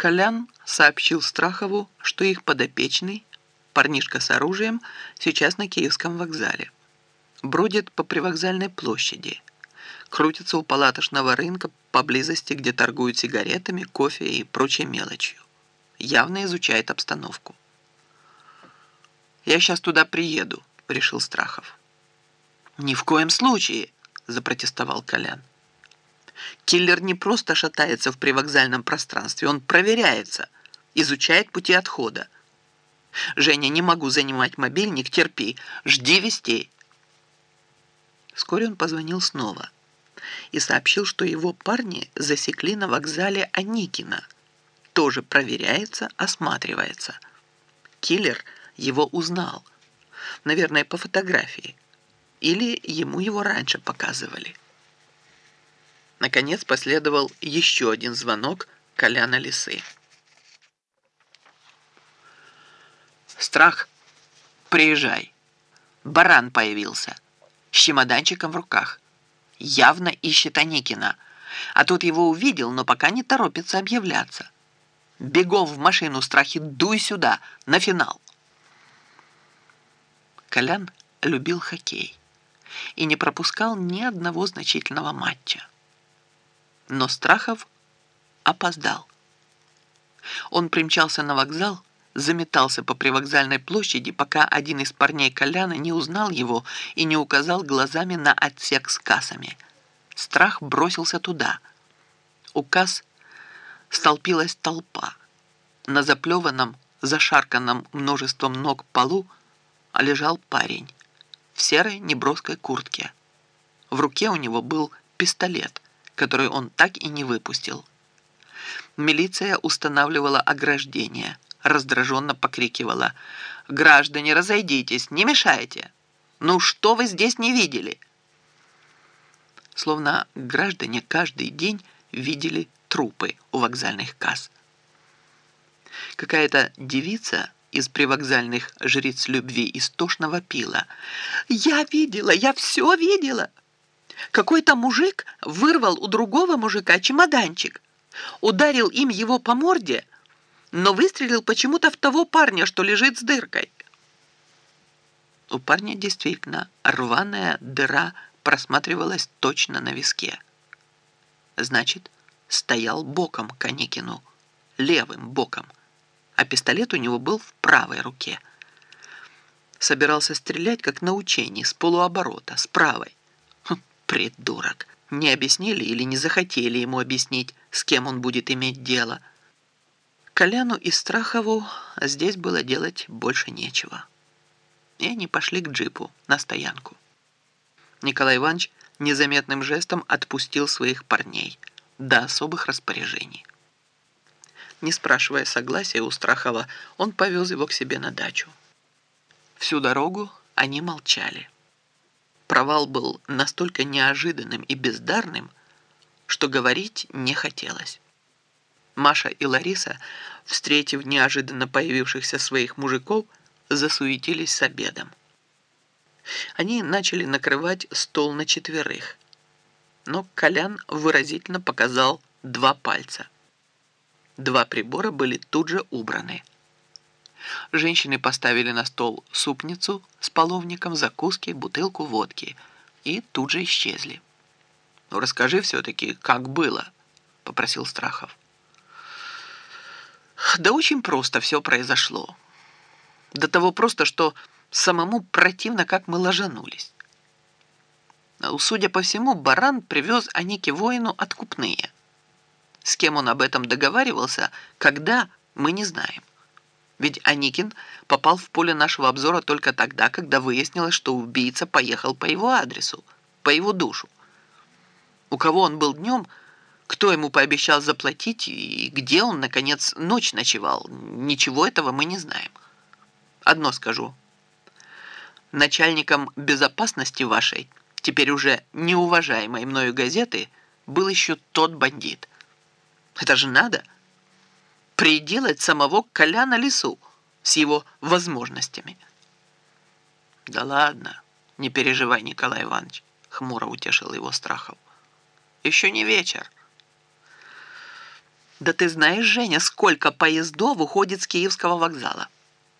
Колян сообщил Страхову, что их подопечный, парнишка с оружием, сейчас на Киевском вокзале. Бродит по привокзальной площади. Крутится у палаточного рынка поблизости, где торгуют сигаретами, кофе и прочей мелочью. Явно изучает обстановку. «Я сейчас туда приеду», — решил Страхов. «Ни в коем случае», — запротестовал Колян. Киллер не просто шатается в привокзальном пространстве, он проверяется, изучает пути отхода. «Женя, не могу занимать мобильник, терпи, жди вестей». Вскоре он позвонил снова и сообщил, что его парни засекли на вокзале Аникина. Тоже проверяется, осматривается. Киллер его узнал, наверное, по фотографии. Или ему его раньше показывали. Наконец последовал еще один звонок Коляна Лисы. «Страх, приезжай. Баран появился. С чемоданчиком в руках. Явно ищет Аникина. А тут его увидел, но пока не торопится объявляться. Бегом в машину, Страхи, дуй сюда, на финал». Колян любил хоккей и не пропускал ни одного значительного матча. Но Страхов опоздал. Он примчался на вокзал, заметался по привокзальной площади, пока один из парней Коляна не узнал его и не указал глазами на отсек с кассами. Страх бросился туда. У касс столпилась толпа. На заплеванном, зашарканном множеством ног полу лежал парень в серой неброской куртке. В руке у него был пистолет – который он так и не выпустил. Милиция устанавливала ограждение, раздраженно покрикивала «Граждане, разойдитесь, не мешайте! Ну что вы здесь не видели?» Словно граждане каждый день видели трупы у вокзальных касс. Какая-то девица из привокзальных жриц любви истошно вопила. «Я видела, я все видела!» Какой-то мужик вырвал у другого мужика чемоданчик, ударил им его по морде, но выстрелил почему-то в того парня, что лежит с дыркой. У парня действительно рваная дыра просматривалась точно на виске. Значит, стоял боком к левым боком, а пистолет у него был в правой руке. Собирался стрелять, как на учении, с полуоборота, с правой. Придурок. Не объяснили или не захотели ему объяснить, с кем он будет иметь дело. Коляну и Страхову здесь было делать больше нечего. И они пошли к джипу на стоянку. Николай Иванович незаметным жестом отпустил своих парней до особых распоряжений. Не спрашивая согласия у Страхова, он повез его к себе на дачу. Всю дорогу они молчали. Провал был настолько неожиданным и бездарным, что говорить не хотелось. Маша и Лариса, встретив неожиданно появившихся своих мужиков, засуетились с обедом. Они начали накрывать стол на четверых, но Колян выразительно показал два пальца. Два прибора были тут же убраны. Женщины поставили на стол супницу с половником, закуски, бутылку водки и тут же исчезли. «Ну, расскажи все-таки, как было?» — попросил Страхов. Да очень просто все произошло. До того просто, что самому противно, как мы ложанулись. Судя по всему, баран привез Анике воину откупные. С кем он об этом договаривался, когда, мы не знаем. Ведь Аникин попал в поле нашего обзора только тогда, когда выяснилось, что убийца поехал по его адресу, по его душу. У кого он был днем, кто ему пообещал заплатить и где он, наконец, ночь ночевал, ничего этого мы не знаем. Одно скажу. Начальником безопасности вашей, теперь уже неуважаемой мною газеты, был еще тот бандит. Это же надо приделать самого Коляна Лису с его возможностями. Да ладно, не переживай, Николай Иванович, хмуро утешил его Страхов. Еще не вечер. Да ты знаешь, Женя, сколько поездов уходит с Киевского вокзала?